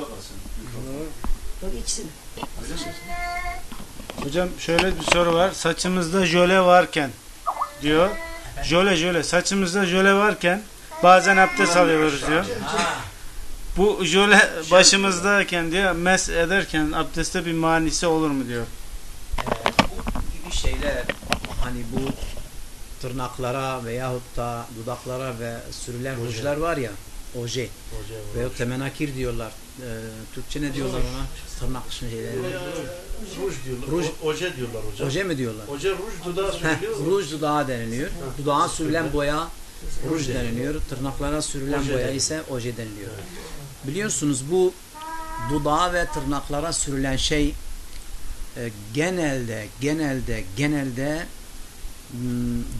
kalsın. Yok ikisini. Hocam şöyle bir soru var. Saçımızda jöle varken diyor. Jöle jöle. Saçımızda jöle varken bazen abdest alıyoruz diyor. Bu jöle başımızdayken diyor mes ederken abdestte bir manisi olur mu diyor. bu gibi şeyler hani bu tırnaklara veyahut da dudaklara ve sürülen rujlar var ya oje veyahut temenakir diyorlar. Ee, Türkçe ne diyorlar ona? Tırnak şeyleri. Ruj diyorlar. Ruj. O- Oje diyorlar hocam. Oje mi diyorlar? Oje ruj dudağa Heh, sürülüyor. ruj dudağa deniliyor. Dudağa sürülen boya ruj deniliyor. Tırnaklara sürülen Oje boya ise oje deniliyor. Biliyorsunuz bu dudağa ve tırnaklara sürülen şey e, genelde genelde genelde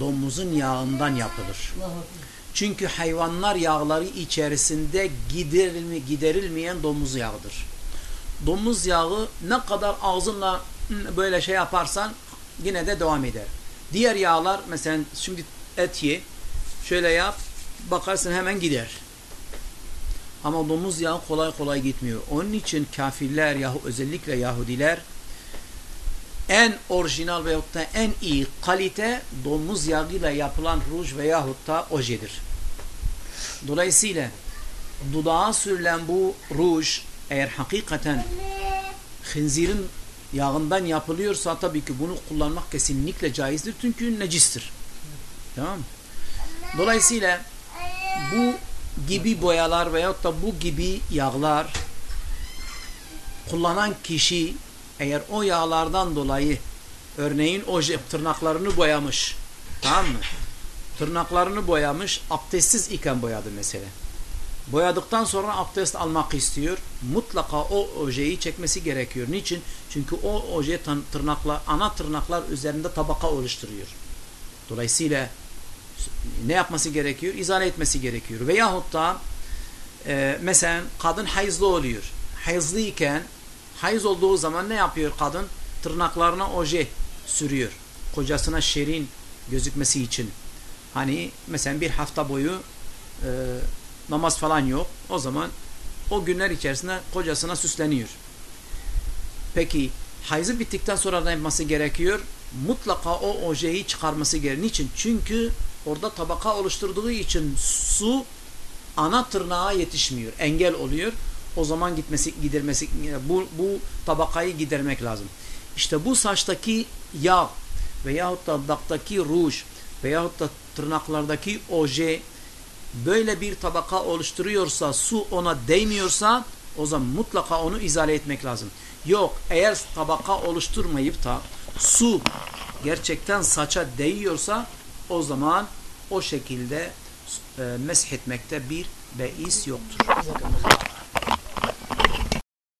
domuzun yağından yapılır. Çünkü hayvanlar yağları içerisinde giderilme, giderilmeyen domuz yağıdır. Domuz yağı ne kadar ağzınla m, böyle şey yaparsan yine de devam eder. Diğer yağlar mesela şimdi et ye şöyle yap bakarsın hemen gider. Ama domuz yağı kolay kolay gitmiyor. Onun için kafirler yahu özellikle Yahudiler en orijinal veyahut da en iyi kalite domuz yağıyla yapılan ruj veyahut da ojedir. Dolayısıyla dudağa sürülen bu ruj eğer hakikaten hınzirin yağından yapılıyorsa tabii ki bunu kullanmak kesinlikle caizdir. Çünkü necistir. Tamam? Dolayısıyla bu gibi boyalar veyahut da bu gibi yağlar kullanan kişi eğer o yağlardan dolayı örneğin o tırnaklarını boyamış tamam mı? Tırnaklarını boyamış abdestsiz iken boyadı mesela. Boyadıktan sonra abdest almak istiyor. Mutlaka o ojeyi çekmesi gerekiyor. Niçin? Çünkü o oje tırnaklar, ana tırnaklar üzerinde tabaka oluşturuyor. Dolayısıyla ne yapması gerekiyor? İzale etmesi gerekiyor. Veyahut da e, mesela kadın hayızlı oluyor. Hayızlıyken hayız olduğu zaman ne yapıyor kadın? Tırnaklarına oje sürüyor. Kocasına şerin gözükmesi için. Hani mesela bir hafta boyu e, namaz falan yok. O zaman o günler içerisinde kocasına süsleniyor. Peki hayızı bittikten sonra ne yapması gerekiyor? Mutlaka o ojeyi çıkarması gerekiyor. Niçin? Çünkü orada tabaka oluşturduğu için su ana tırnağa yetişmiyor. Engel oluyor. O zaman gitmesi gidermesi bu bu tabakayı gidermek lazım. İşte bu saçtaki yağ veyahut da daktaki ruj veyahut da tırnaklardaki oje böyle bir tabaka oluşturuyorsa su ona değmiyorsa o zaman mutlaka onu izale etmek lazım. Yok eğer tabaka oluşturmayıp da su gerçekten saça değiyorsa o zaman o şekilde e, mesh etmekte bir beis yoktur.